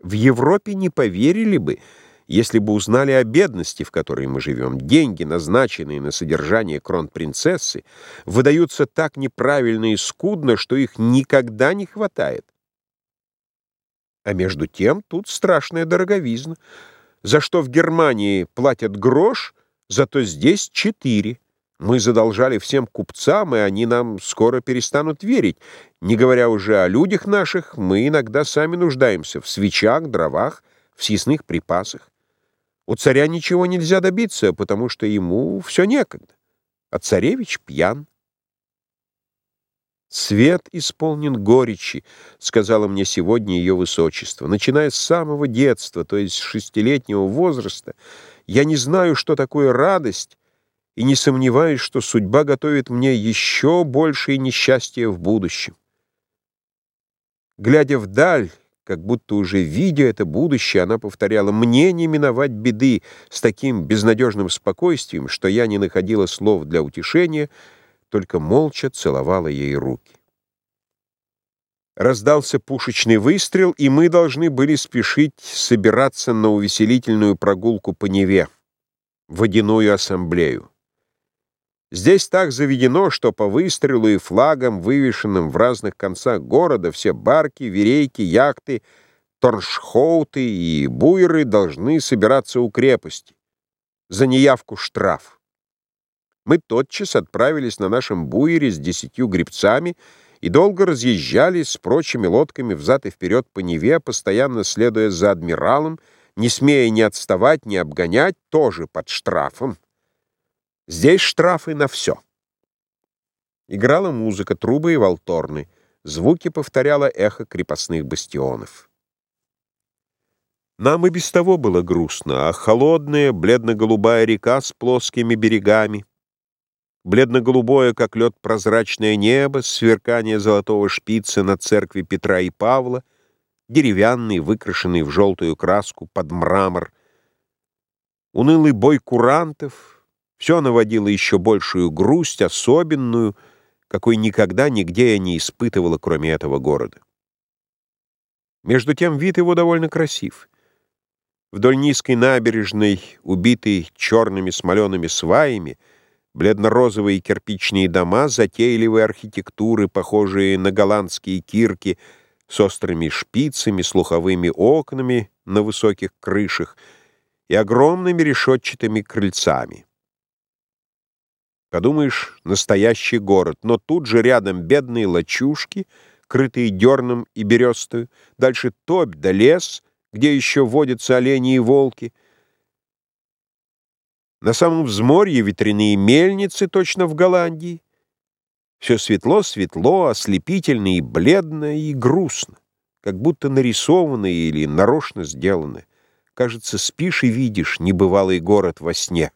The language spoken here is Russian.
В Европе не поверили бы, если бы узнали о бедности, в которой мы живем. Деньги, назначенные на содержание кронпринцессы, выдаются так неправильно и скудно, что их никогда не хватает. А между тем тут страшная дороговизна. За что в Германии платят грош, зато здесь четыре. Мы задолжали всем купцам, и они нам скоро перестанут верить. Не говоря уже о людях наших, мы иногда сами нуждаемся в свечах, дровах, в съестных припасах. У царя ничего нельзя добиться, потому что ему все некогда. А царевич пьян. «Свет исполнен горечи», — сказала мне сегодня ее высочество. «Начиная с самого детства, то есть с шестилетнего возраста, я не знаю, что такое радость, и не сомневаюсь, что судьба готовит мне еще большее несчастье в будущем. Глядя вдаль, как будто уже видя это будущее, она повторяла «Мне не миновать беды» с таким безнадежным спокойствием, что я не находила слов для утешения, только молча целовала ей руки. Раздался пушечный выстрел, и мы должны были спешить собираться на увеселительную прогулку по Неве, водяную ассамблею. Здесь так заведено, что по выстрелу и флагам, вывешенным в разных концах города, все барки, верейки, яхты, торшхоуты и буеры должны собираться у крепости. За неявку штраф. Мы тотчас отправились на нашем буере с десятью гребцами и долго разъезжали с прочими лодками взад и вперед по Неве, постоянно следуя за адмиралом, не смея ни отставать, ни обгонять, тоже под штрафом. Здесь штрафы на все. Играла музыка, трубы и волторны. Звуки повторяло эхо крепостных бастионов. Нам и без того было грустно, а холодная, бледно-голубая река с плоскими берегами, бледно-голубое, как лед, прозрачное небо, сверкание золотого шпица на церкви Петра и Павла, деревянный, выкрашенный в желтую краску под мрамор, унылый бой курантов — все наводило еще большую грусть, особенную, какой никогда нигде я не испытывала, кроме этого города. Между тем вид его довольно красив. Вдоль низкой набережной, убитой черными смолеными сваями, бледно-розовые кирпичные дома, затейливые архитектуры, похожие на голландские кирки, с острыми шпицами, слуховыми окнами на высоких крышах и огромными решетчатыми крыльцами. Подумаешь, настоящий город, но тут же рядом бедные лачушки, крытые дерном и берестою, дальше топь да лес, где еще водятся олени и волки. На самом взморье ветряные мельницы, точно в Голландии. Все светло-светло, ослепительно и бледно, и грустно, как будто нарисовано или нарочно сделано. Кажется, спишь и видишь небывалый город во сне.